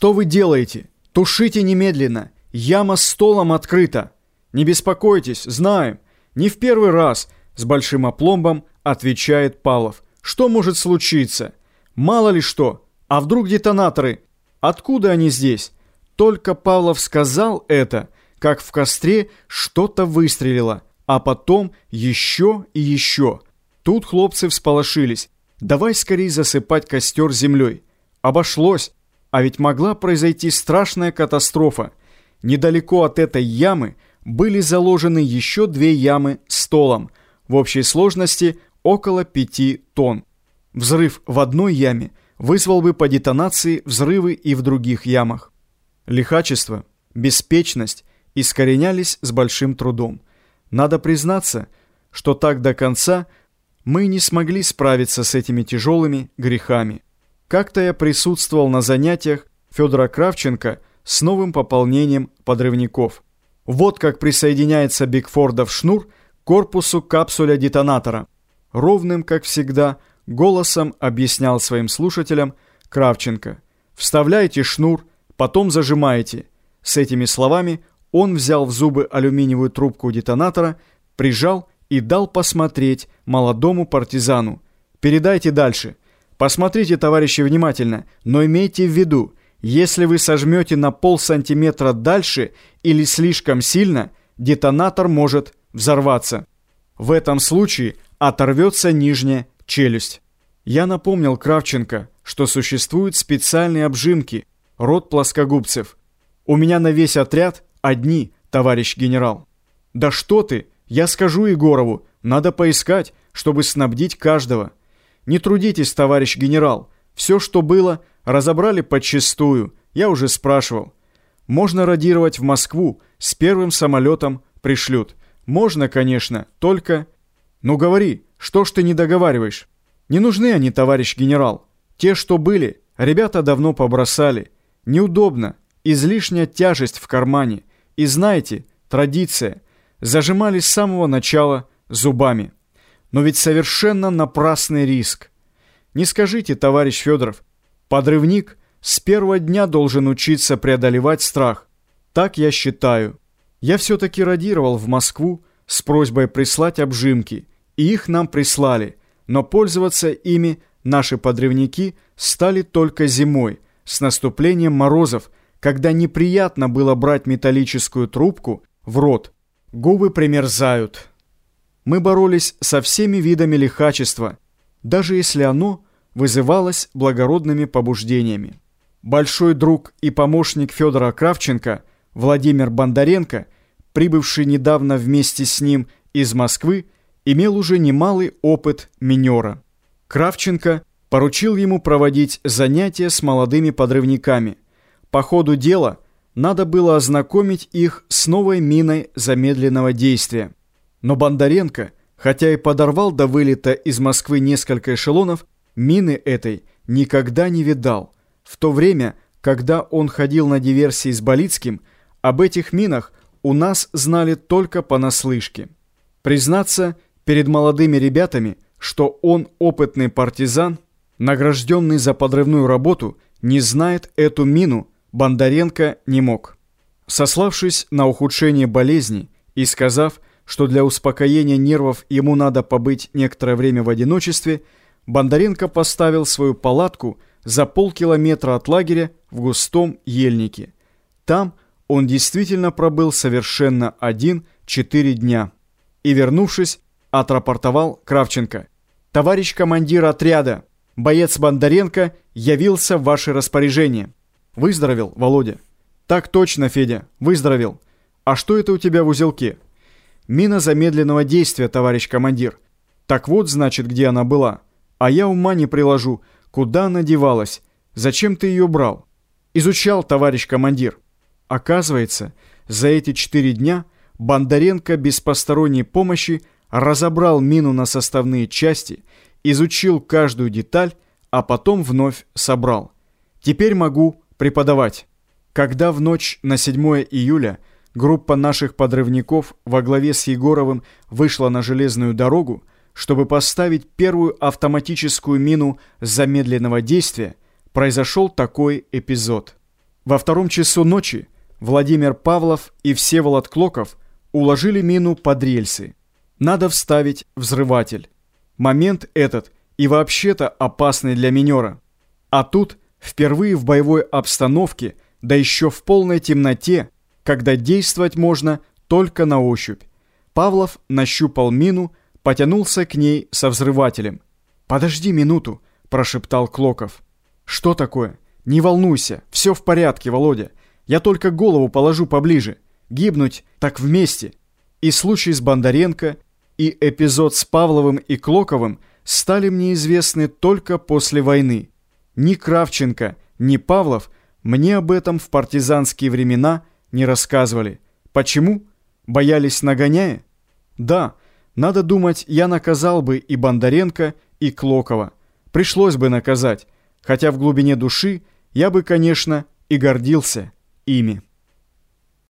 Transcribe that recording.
«Что вы делаете? Тушите немедленно! Яма с столом открыта!» «Не беспокойтесь, знаем. Не в первый раз», — с большим опломбом отвечает Павлов. «Что может случиться? Мало ли что. А вдруг детонаторы? Откуда они здесь?» Только Павлов сказал это, как в костре что-то выстрелило, а потом еще и еще. Тут хлопцы всполошились. «Давай скорее засыпать костер землей». Обошлось. А ведь могла произойти страшная катастрофа. Недалеко от этой ямы были заложены еще две ямы с толом, в общей сложности около пяти тонн. Взрыв в одной яме вызвал бы по детонации взрывы и в других ямах. Лихачество, беспечность искоренялись с большим трудом. Надо признаться, что так до конца мы не смогли справиться с этими тяжелыми грехами. Как-то я присутствовал на занятиях Федора Кравченко с новым пополнением подрывников. Вот как присоединяется Бигфордов шнур к корпусу капсуля детонатора. Ровным, как всегда, голосом объяснял своим слушателям Кравченко. «Вставляйте шнур, потом зажимаете». С этими словами он взял в зубы алюминиевую трубку детонатора, прижал и дал посмотреть молодому партизану. «Передайте дальше». Посмотрите, товарищи, внимательно, но имейте в виду, если вы сожмете на пол сантиметра дальше или слишком сильно, детонатор может взорваться. В этом случае оторвется нижняя челюсть. Я напомнил Кравченко, что существуют специальные обжимки, род плоскогубцев. У меня на весь отряд одни, товарищ генерал. Да что ты, я скажу Егорову, надо поискать, чтобы снабдить каждого. Не трудитесь, товарищ генерал. Все, что было, разобрали подчистую. Я уже спрашивал. Можно радировать в Москву. С первым самолетом пришлют. Можно, конечно, только... Ну говори, что ж ты не договариваешь? Не нужны они, товарищ генерал. Те, что были, ребята давно побросали. Неудобно. Излишняя тяжесть в кармане. И знаете, традиция. Зажимали с самого начала зубами. Но ведь совершенно напрасный риск. Не скажите, товарищ Федоров, подрывник с первого дня должен учиться преодолевать страх. Так я считаю. Я все-таки радировал в Москву с просьбой прислать обжимки, и их нам прислали, но пользоваться ими наши подрывники стали только зимой, с наступлением морозов, когда неприятно было брать металлическую трубку в рот. Губы примерзают. Мы боролись со всеми видами лихачества, даже если оно вызывалось благородными побуждениями. Большой друг и помощник Федора Кравченко, Владимир Бондаренко, прибывший недавно вместе с ним из Москвы, имел уже немалый опыт минера. Кравченко поручил ему проводить занятия с молодыми подрывниками. По ходу дела надо было ознакомить их с новой миной замедленного действия. Но Бондаренко, хотя и подорвал до вылета из Москвы несколько эшелонов, мины этой никогда не видал. В то время, когда он ходил на диверсии с Болицким, об этих минах у нас знали только понаслышке. Признаться перед молодыми ребятами, что он опытный партизан, награжденный за подрывную работу, не знает эту мину, Бондаренко не мог. Сославшись на ухудшение болезни и сказав, что для успокоения нервов ему надо побыть некоторое время в одиночестве, Бондаренко поставил свою палатку за полкилометра от лагеря в густом ельнике. Там он действительно пробыл совершенно один четыре дня. И, вернувшись, отрапортовал Кравченко. «Товарищ командир отряда, боец Бондаренко явился в ваше распоряжение». «Выздоровел, Володя?» «Так точно, Федя, выздоровел. А что это у тебя в узелке?» Мина замедленного действия, товарищ командир. Так вот, значит, где она была. А я ума не приложу, куда она девалась. Зачем ты ее брал? Изучал, товарищ командир. Оказывается, за эти четыре дня Бондаренко без посторонней помощи разобрал мину на составные части, изучил каждую деталь, а потом вновь собрал. Теперь могу преподавать. Когда в ночь на 7 июля группа наших подрывников во главе с Егоровым вышла на железную дорогу, чтобы поставить первую автоматическую мину замедленного действия, произошел такой эпизод. Во втором часу ночи Владимир Павлов и Всеволод Клоков уложили мину под рельсы. Надо вставить взрыватель. Момент этот и вообще-то опасный для минера. А тут впервые в боевой обстановке, да еще в полной темноте, когда действовать можно только на ощупь. Павлов нащупал мину, потянулся к ней со взрывателем. «Подожди минуту», – прошептал Клоков. «Что такое? Не волнуйся, все в порядке, Володя. Я только голову положу поближе. Гибнуть так вместе». И случай с Бондаренко, и эпизод с Павловым и Клоковым – стали мне известны только после войны. Ни Кравченко, ни Павлов мне об этом в партизанские времена не рассказывали. Почему? Боялись нагоняя? Да, надо думать, я наказал бы и Бондаренко, и Клокова. Пришлось бы наказать, хотя в глубине души я бы, конечно, и гордился ими.